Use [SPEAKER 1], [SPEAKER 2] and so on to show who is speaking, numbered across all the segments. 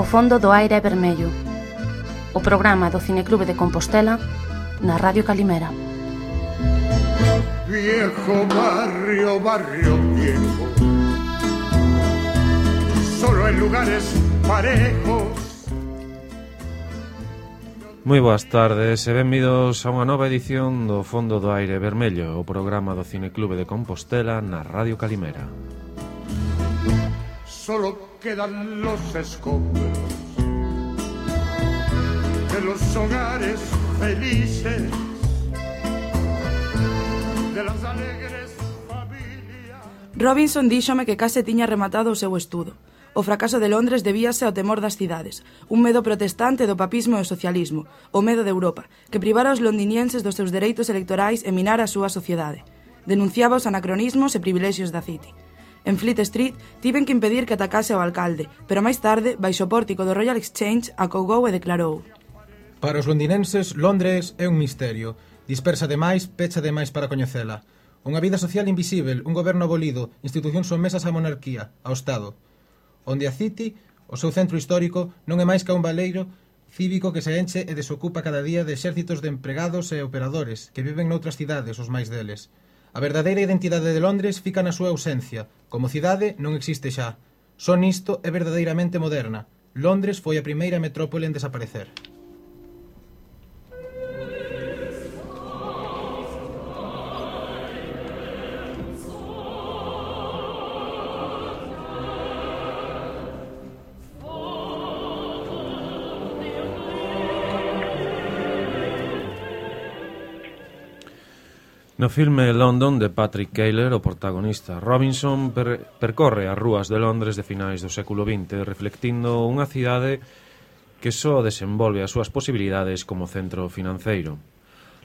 [SPEAKER 1] O fondo do aire é vermello. O programa do Cineclube de Compostela na Radio Calimera.
[SPEAKER 2] Viejo barrio, barrio viejo. Solo en lugares parejos.
[SPEAKER 3] Moi boas tardes e benvidos a unha nova edición do Fondo do Aire Vermello, o programa do Cineclube de Compostela na Radio Calimera.
[SPEAKER 2] Solo quedan los escombros de los hogares felices, de las alegres familias.
[SPEAKER 4] Robinson díxome que case tiña rematado o seu estudo. O fracaso de Londres debíase ao temor das cidades, un medo protestante do papismo e o socialismo, o medo de Europa, que privara os londinienses dos seus dereitos electorais e minara a súa sociedade. Denunciaba os anacronismos e privilexios da City. En Fleet Street tiven que impedir que atacase ao alcalde, pero máis tarde, baixo o pórtico do Royal Exchange, acougou e declarou.
[SPEAKER 5] Para os londinenses, Londres é un misterio. Dispersa demais, pecha demais para coñecela. Unha vida social invisível, un goberno abolido, institucións somesas á monarquía, ao Estado. Onde a City, o seu centro histórico, non é máis que un baleiro cívico que se enche e desocupa cada día de exércitos de empregados e operadores que viven noutras cidades, os máis deles. A verdadeira identidade de Londres fica na súa ausencia. Como cidade non existe xa. Só nisto é verdadeiramente moderna. Londres foi a primeira metrópole en desaparecer.
[SPEAKER 3] No filme London de Patrick Kaler, o protagonista Robinson per percorre as rúas de Londres de finais do século XX reflectindo unha cidade que só desenvolve as súas posibilidades como centro financeiro.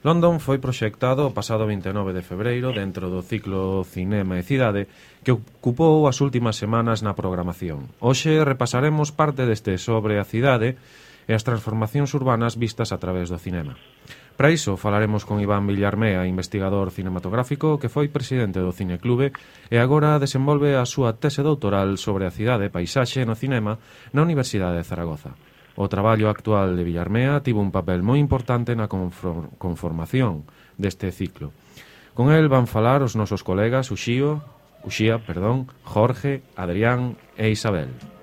[SPEAKER 3] London foi proxectado o pasado 29 de febreiro dentro do ciclo Cinema e Cidade que ocupou as últimas semanas na programación. Hoxe repasaremos parte deste sobre a cidade e as transformacións urbanas vistas a través do cinema. Para iso falaremos con Iván Villarmea, investigador cinematográfico que foi presidente do Cineclube e agora desenvolve a súa tese doutoral sobre a cidade e paisaxe no cinema na Universidade de Zaragoza. O traballo actual de Villarmea tivo un papel moi importante na conformación deste ciclo. Con el van falar os nosos colegas Uxío, Uxía, perdón, Jorge, Adrián e Isabel.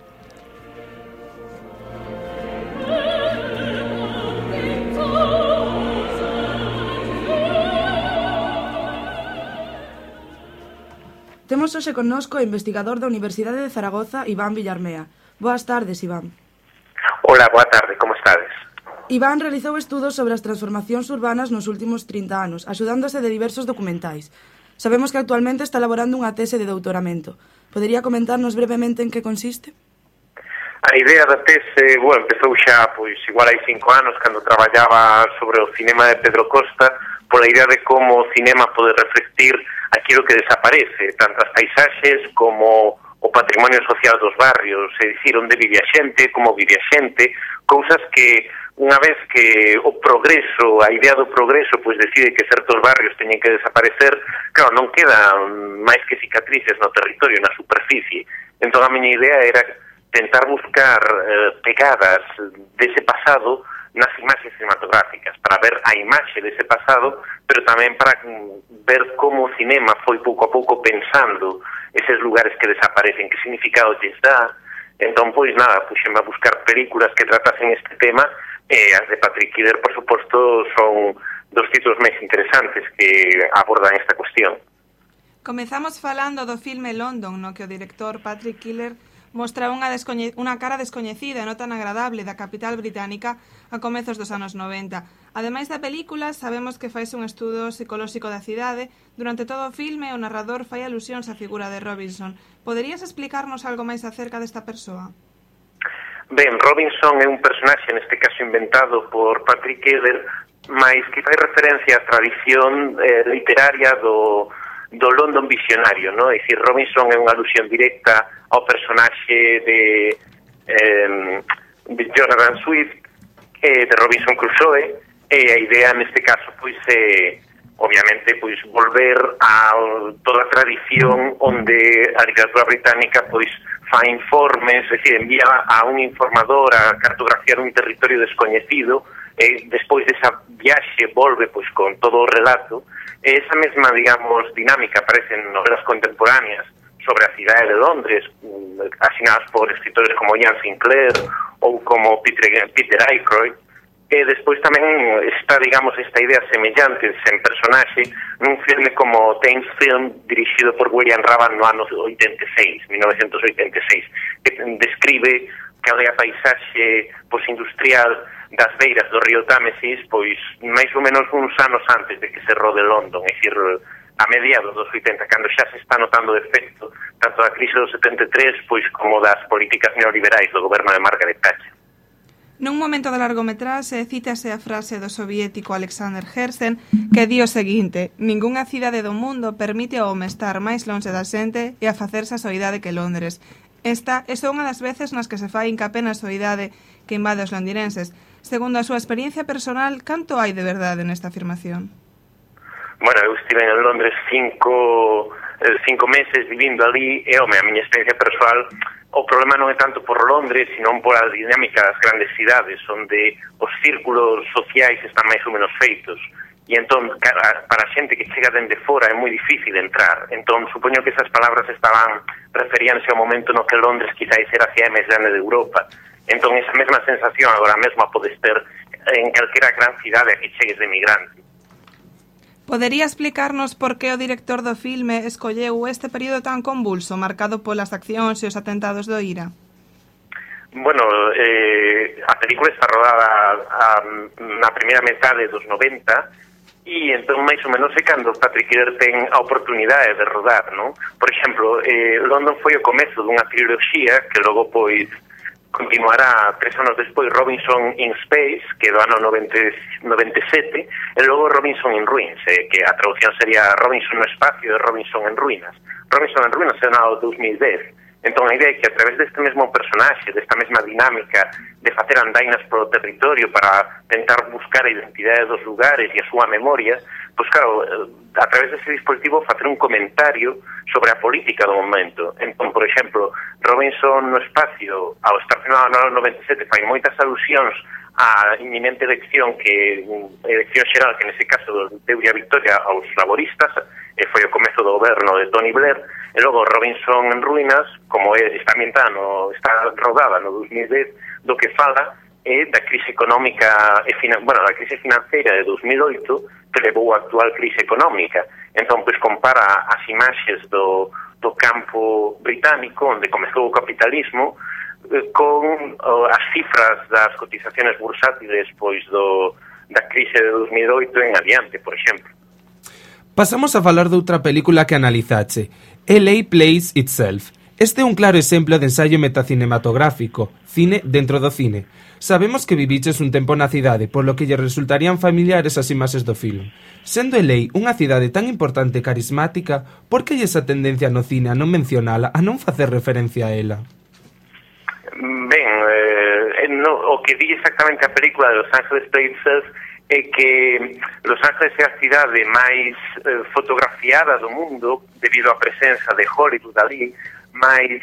[SPEAKER 4] Temos hoxe connosco o investigador da Universidade de Zaragoza, Iván Villarmea. Boas tardes, Iván.
[SPEAKER 6] Ola, boa tarde, como estades?
[SPEAKER 4] Iván realizou estudos sobre as transformacións urbanas nos últimos 30 anos, axudándose de diversos documentais. Sabemos que actualmente está elaborando unha tese de doutoramento. Podería comentarnos brevemente en que consiste?
[SPEAKER 6] A idea da tese, bueno, empezou xa pois igual hai cinco anos cando traballaba sobre o cinema de Pedro Costa pola idea de como o cinema pode reflectir aquilo que desaparece, tanto as paisaxes como o patrimonio social dos barrios, é dicir, onde vive a xente, como vive a xente, cousas que unha vez que o progreso, a idea do progreso, pois decide que certos barrios teñen que desaparecer, claro, non quedan máis que cicatrices no territorio, na superficie. Entón a miña idea era tentar buscar eh, pegadas dese pasado nas imaxes cinematográficas, para ver a imaxe dese pasado, pero tamén para mm, ver como o cinema foi pouco a pouco pensando eses lugares que desaparecen, que significado lles dá. Entón, pois, nada, puxeme a buscar películas que tratasen este tema, e as de Patrick Kidder, por suposto, son dos títulos máis interesantes que abordan esta cuestión.
[SPEAKER 7] Comezamos falando do filme London, no que o director Patrick Killer mostraba unha, unha cara descoñecida e non tan agradable da capital británica a comezos dos anos 90. Ademais da película, sabemos que faise un estudo psicolóxico da cidade. Durante todo o filme, o narrador fai alusións á figura de Robinson. Poderías explicarnos algo máis acerca desta persoa?
[SPEAKER 6] Ben, Robinson é un personaxe, neste caso inventado por Patrick Eder, máis que fai referencia á tradición eh, literaria do, do London Visionario, ¿no? É dicir, Robinson é unha alusión directa ao personaxe de, eh, de Jonathan Swift, eh, de Robinson Crusoe, eh, e a idea neste caso pois é eh, obviamente pois volver a toda a tradición onde a literatura británica pois fa informes, é dicir, envía a un informador a cartografiar un territorio descoñecido e eh, despois desa viaxe volve pois con todo o relato E esa mesma, digamos, dinámica aparece en novelas contemporáneas sobre a cidade de Londres, mm, asinadas por escritores como Ian Sinclair ou como Peter, Peter Aykroyd, e despois tamén está, digamos, esta idea semellante sen personaxe nun filme como Thames Film dirixido por William Raban no ano 86, 1986, que describe cal a paisaxe posindustrial das beiras do río Támesis, pois máis ou menos uns anos antes de que se rode London, é dicir, a mediados dos 80, cando xa se está notando o efecto tanto da crise do 73, pois como das políticas neoliberais do goberno de Margaret Thatcher.
[SPEAKER 7] Nun momento da largometraxe cítase a frase do soviético Alexander Herzen que di o seguinte Ningunha cidade do mundo permite ao home estar máis longe da xente e a facerse a soidade que Londres. Esta é unha das veces nas que se fai incapé na soidade que invade os londinenses, Segundo a súa experiencia personal, canto hai de verdade nesta afirmación?
[SPEAKER 6] Bueno, eu estive en Londres cinco, eh, cinco meses vivindo ali e, home, a miña experiencia personal o problema non é tanto por Londres, sino a dinámica das grandes cidades, onde os círculos sociais están máis ou menos feitos. E entón, para a xente que chega dende fora é moi difícil entrar. Entón, supoño que esas palabras estaban referíanse ao momento no que Londres quizáis era a cidade máis grande de Europa Entón, esa mesma sensación agora mesmo podes ter en calquera gran cidade que chegues de migrante.
[SPEAKER 7] Podería explicarnos por que o director do filme escolleu este período tan convulso marcado polas accións e os atentados do IRA?
[SPEAKER 6] Bueno, eh, a película está rodada a, na primeira metade dos 90 e entón máis ou menos é cando Patrick Eder ten a oportunidade de rodar, non? Por exemplo, eh, London foi o comezo dunha triloxía que logo pois continuará tres anos despois Robinson in Space, que do ano 90, 97, e logo Robinson in Ruins, eh, que a traducción sería Robinson no espacio e Robinson en ruinas. Robinson en ruinas é no ano 2010. Entón, a idea é que a través deste mesmo personaxe, desta mesma dinámica de facer andainas polo territorio para tentar buscar a identidade dos lugares e a súa memoria, pois claro, eh, a través dese dispositivo facer un comentario sobre a política do momento. Entón, por exemplo, Robinson no espacio, ao estar filmado no 97, fai moitas alusións a inminente elección que mm, elección xeral que nese caso deu a victoria aos laboristas eh, e foi o comezo do goberno de Tony Blair e logo Robinson en ruínas como é, está ambientada no, está rodada no 2010 do que fala é da crise económica e finan bueno, da crise financeira de 2008 que levou a actual crise económica. Entón, pois, compara as imaxes do, do campo británico, onde comezou o capitalismo, eh, con oh, as cifras das cotizaciones bursátiles pois do, da crise de 2008 en adiante, por exemplo.
[SPEAKER 8] Pasamos a falar de outra película que analizache, LA Plays Itself, Este é un claro exemplo de ensaio metacinematográfico, cine dentro do cine. Sabemos que viviches un tempo na cidade, polo que lle resultarían familiares as imaxes do film. Sendo LA unha cidade tan importante e carismática, por que lle esa tendencia no cine a non mencionala, a non facer referencia a ela?
[SPEAKER 6] Ben, eh, no, o que di exactamente a película de Los Ángeles Princess é que Los Ángeles é a cidade máis eh, fotografiada do mundo debido á presenza de Hollywood ali, máis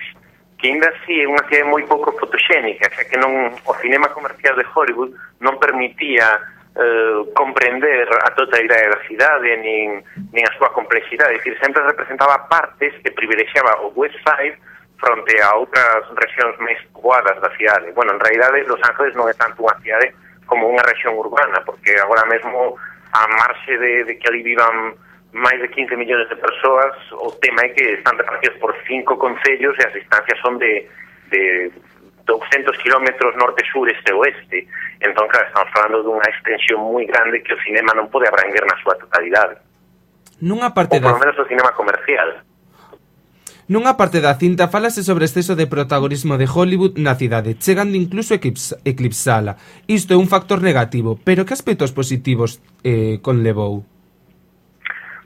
[SPEAKER 6] que ainda así é unha cidade moi pouco fotoxénica, xa que non o cinema comercial de Hollywood non permitía eh, comprender a totalidade da cidade nin, nin a súa complexidade, dicir, sempre representaba partes que privilexiaba o West Side fronte a outras regións máis poboadas da cidade. Bueno, en realidade, Los Ángeles non é tanto unha cidade como unha región urbana, porque agora mesmo a marxe de, de que ali vivan máis de 15 millóns de persoas, o tema é que están repartidos por cinco concellos e as distancias son de, de 200 kilómetros norte, sur, este, oeste. Entón, claro, estamos falando dunha extensión moi grande que o cinema non pode abranguer na súa totalidade.
[SPEAKER 8] Nunha parte
[SPEAKER 6] Ou, da... menos o cinema comercial.
[SPEAKER 8] Nunha parte da cinta falase sobre exceso de protagonismo de Hollywood na cidade, chegando incluso a eclipsala. Isto é un factor negativo, pero que aspectos positivos eh, conlevou?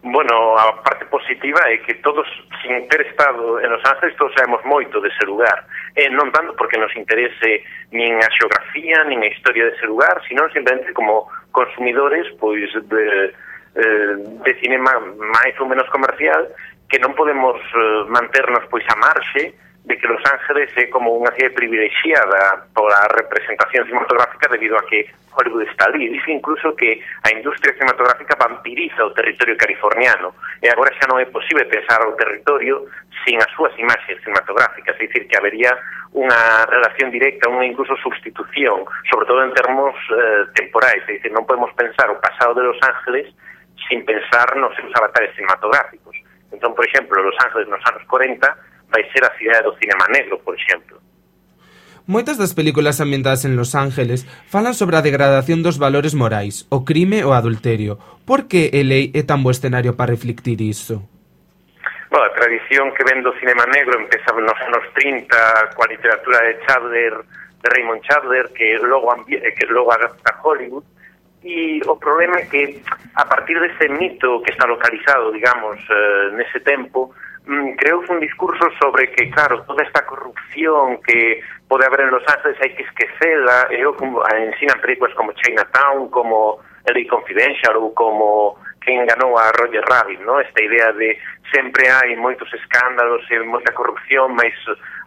[SPEAKER 6] Bueno, a parte positiva é que todos, sin ter estado en Los Ángeles, todos sabemos moito dese lugar. E non tanto porque nos interese nin a xeografía, nin a historia dese lugar, sino simplemente como consumidores pois de, eh, de cinema máis ou menos comercial que non podemos eh, manternos pois a marxe de que Los Ángeles é como unha cidade privilexiada pola representación cinematográfica debido a que Hollywood está ali. Dice incluso que a industria cinematográfica vampiriza o territorio californiano e agora xa non é posible pensar o territorio sin as súas imaxes cinematográficas, é dicir, que habería unha relación directa, unha incluso substitución, sobre todo en termos eh, temporais, é dicir, non podemos pensar o pasado de Los Ángeles sin pensar nos seus avatares cinematográficos. Entón, por exemplo, Los Ángeles nos anos 40 vai ser a cidade do cinema negro, por exemplo.
[SPEAKER 8] Moitas das películas ambientadas en Los Ángeles falan sobre a degradación dos valores morais, o crime ou o adulterio. Por que LA é tan bo escenario para reflectir iso?
[SPEAKER 6] Bueno, a tradición que ven do cinema negro empeza nos anos 30 coa literatura de Chadler, de Raymond Chadler, que logo, eh, que logo adapta Hollywood, e o problema é que a partir dese mito que está localizado, digamos, eh, nese tempo, Mm, creouse un discurso sobre que, claro, toda esta corrupción que pode haber en Los Ángeles hai que esquecela, e eh, eu como, ah, ensinan películas como Chinatown, como LA Confidential ou como quen ganou a Roger Rabbit, no? esta idea de sempre hai moitos escándalos e moita corrupción, mas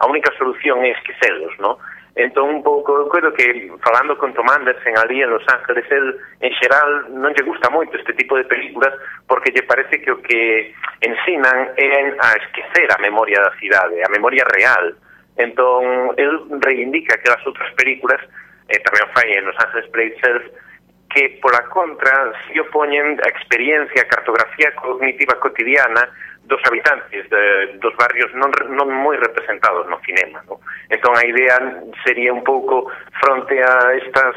[SPEAKER 6] a única solución é esquecelos, no? Entón, un pouco, eu creo que falando con Tom Anderson ali en Los Ángeles, el, en xeral, non lle gusta moito este tipo de películas porque lle parece que o que ensinan é a esquecer a memoria da cidade, a memoria real. Entón, el reivindica que as outras películas, eh, tamén fai en Los Ángeles Playself, que pola contra se opoñen a experiencia, a cartografía cognitiva cotidiana dos habitantes de, dos barrios non, non moi representados no cinema. No? Entón a idea sería un pouco fronte a estas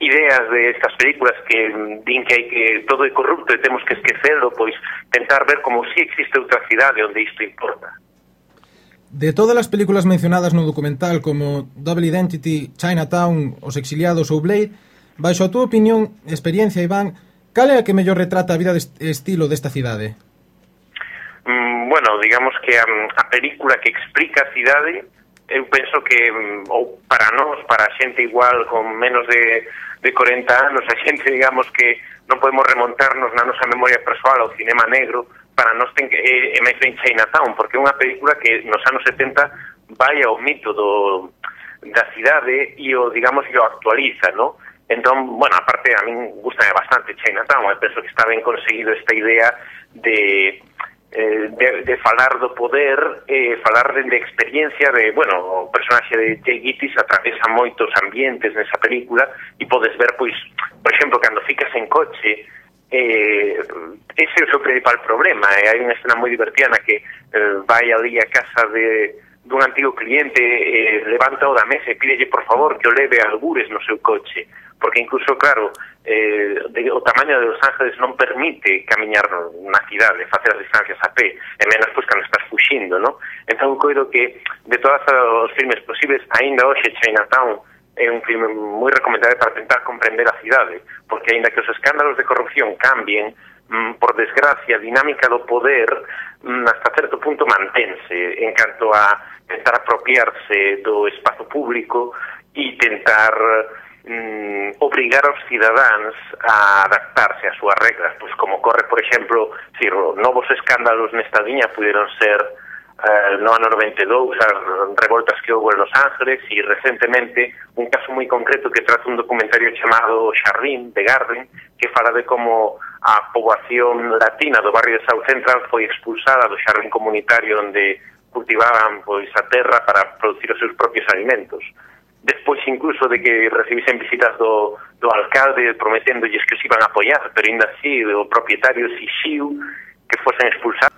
[SPEAKER 6] ideas de estas películas que din que hai que todo é corrupto e temos que esquecelo, pois tentar ver como si existe outra cidade onde isto importa.
[SPEAKER 5] De todas as películas mencionadas no documental como Double Identity, Chinatown, Os Exiliados ou Blade, baixo a túa opinión, experiencia, Iván, cal é a que mellor retrata a vida de estilo desta cidade?
[SPEAKER 6] Mm, bueno, digamos que a, a película que explica a cidade eu penso que mm, ou para nós, para a xente igual con menos de, de 40 anos, a xente digamos que non podemos remontarnos na nosa memoria persoal ao cinema negro, para nós ten que é, é máis ben Chinatown, porque é unha película que nos anos 70 vai ao mito do, da cidade e o, digamos, que o actualiza, non? Entón, bueno, aparte a min gusta bastante Chinatown, eu penso que está ben conseguido esta idea de eh, de, de falar do poder e eh, falar de, de experiencia de, bueno, o personaxe de Jay Gittis atravesa moitos ambientes nesa película e podes ver, pois, por exemplo, cando ficas en coche eh, ese é o seu principal problema e eh, hai unha escena moi divertida na que eh, vai ali a casa de dun antigo cliente eh, levanta o da mesa e pídelle por favor que o leve a algures no seu coche porque incluso, claro, eh, de, o tamaño de Los Ángeles non permite camiñar na cidade, facer as distancias a pé, e menos pois, cando estás fuxindo, non? Entón, coido que de todas os filmes posibles, aínda hoxe Chinatown é un filme moi recomendable para tentar comprender a cidade, porque aínda que os escándalos de corrupción cambien, mm, por desgracia, a dinámica do poder mm, hasta certo punto mantense en canto a tentar apropiarse do espazo público e tentar mm, obrigar aos cidadáns a adaptarse ás súas regras, pois como corre, por exemplo, si novos escándalos nesta viña puderon ser eh, no ano 92 as revoltas que houve en Los Ángeles e recentemente un caso moi concreto que trata un documentario chamado Xardín de Garden que fala de como a poboación latina do barrio de South Central foi expulsada do xardín comunitario onde cultivaban pois a terra para producir os seus propios alimentos despois incluso de que recibisen visitas do, do alcalde prometéndolles que os iban a apoiar, pero ainda así o propietario exixiu que fosen expulsados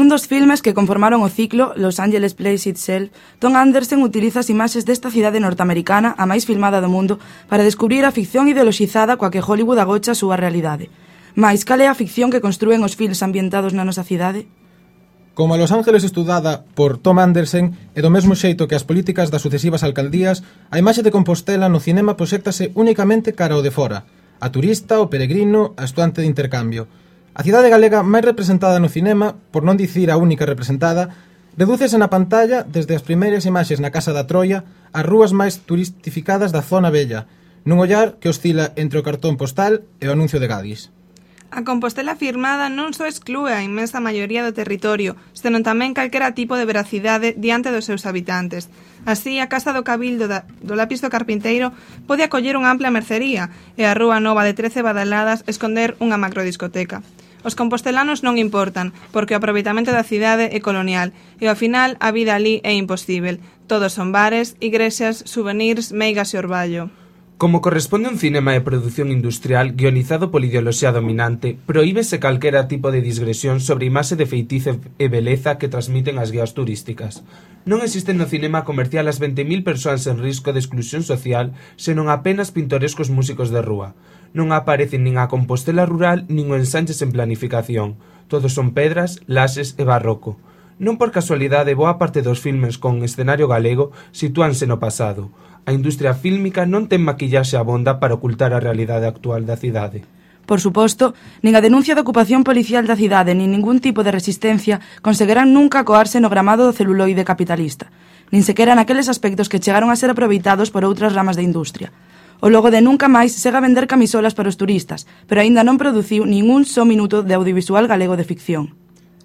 [SPEAKER 4] Nun dos filmes que conformaron o ciclo Los Angeles Plays Itself, Tom Anderson utiliza as imaxes desta cidade norteamericana, a máis filmada do mundo, para descubrir a ficción ideoloxizada coa que Hollywood agocha a súa realidade. Mais, cal é a ficción que construen os filmes ambientados na nosa cidade?
[SPEAKER 5] Como a Los Ángeles estudada por Tom Anderson e do mesmo xeito que as políticas das sucesivas alcaldías, a imaxe de Compostela no cinema proxectase únicamente cara ao de fora, a turista, o peregrino, a estudante de intercambio, A cidade galega máis representada no cinema, por non dicir a única representada, redúcese na pantalla desde as primeiras imaxes na Casa da Troia ás rúas máis turistificadas da zona bella, nun ollar que oscila entre o cartón postal e o anuncio de Gadis.
[SPEAKER 7] A Compostela firmada non só exclúe a inmensa maioría do territorio, senón tamén calquera tipo de veracidade diante dos seus habitantes. Así, a Casa do Cabildo da, do Lápiz do Carpinteiro pode acoller unha ampla mercería e a Rúa Nova de Trece Badaladas esconder unha macrodiscoteca. Os compostelanos non importan, porque o aproveitamento da cidade é colonial e ao final a vida ali é imposível. Todos son bares, igrexas, souvenirs, meigas e orballo.
[SPEAKER 8] Como corresponde a un cinema de produción industrial guionizado pola ideoloxía dominante, proíbese calquera tipo de digresión sobre imaxe de feitizo e beleza que transmiten as guías turísticas. Non existen no cinema comercial as 20.000 persoas en risco de exclusión social, senón apenas pintorescos músicos de rúa. Non aparecen nin a Compostela rural nin o ensanche en planificación, todos son pedras, laxes e barroco. Non por casualidade boa parte dos filmes con escenario galego sitúanse no pasado. A industria fílmica non ten maquillaxe abonda para ocultar a realidade actual da cidade.
[SPEAKER 4] Por suposto, nin a denuncia da de ocupación policial da cidade nin ningún tipo de resistencia conseguirán nunca coarse no gramado do celuloide capitalista, nin sequera naqueles aspectos que chegaron a ser aproveitados por outras ramas da industria. O logo de Nunca Máis segue a vender camisolas para os turistas, pero aínda non produciu nin un só minuto de audiovisual galego de ficción.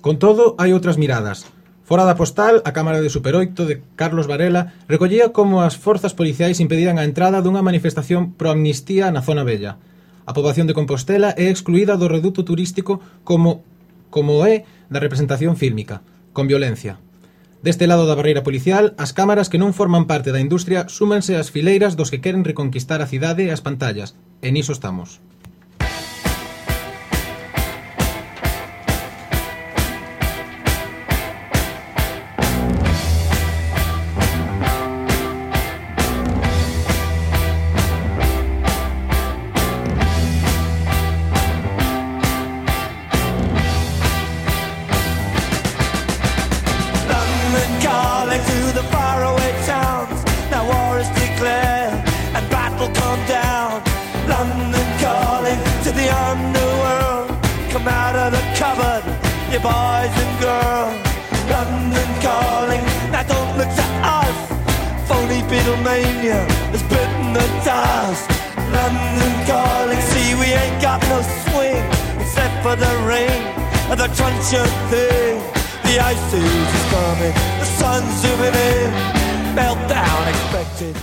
[SPEAKER 5] Con todo, hai outras miradas. Fora da postal, a Cámara de Super 8 de Carlos Varela recollía como as forzas policiais impediran a entrada dunha manifestación pro amnistía na zona bella. A poboación de Compostela é excluída do reduto turístico como como é da representación fílmica, con violencia. Deste lado da barreira policial, as cámaras que non forman parte da industria súmanse ás fileiras dos que queren reconquistar a cidade e as pantallas, e niso estamos.
[SPEAKER 9] transient thing. The ice is coming, the sun's zooming in, meltdown expected.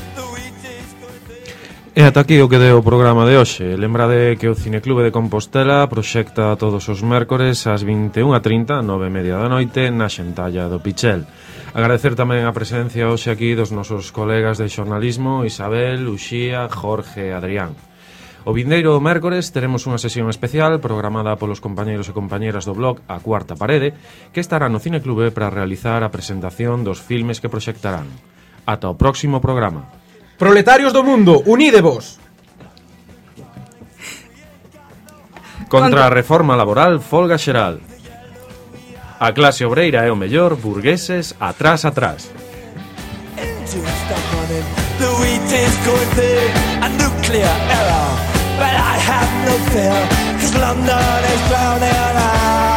[SPEAKER 3] E ata aquí o que deu o programa de hoxe. Lembrade que o Cineclube de Compostela proxecta todos os mércores ás 21.30, 9.30 da noite, na Xentalla do Pichel. Agradecer tamén a presencia hoxe aquí dos nosos colegas de xornalismo, Isabel, Uxía, Jorge e Adrián. O vindeiro mércores teremos unha sesión especial programada polos compañeiros e compañeras do blog A Cuarta Parede que estará no Cineclube para realizar a presentación dos filmes que proxectarán. Ata o próximo programa.
[SPEAKER 5] Proletarios do mundo, unídevos!
[SPEAKER 3] Contra a reforma laboral, folga xeral. A clase obreira é o mellor, burgueses, atrás, atrás.
[SPEAKER 9] nuclear error. But I have no fear, cause London is drowning out.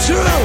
[SPEAKER 9] True.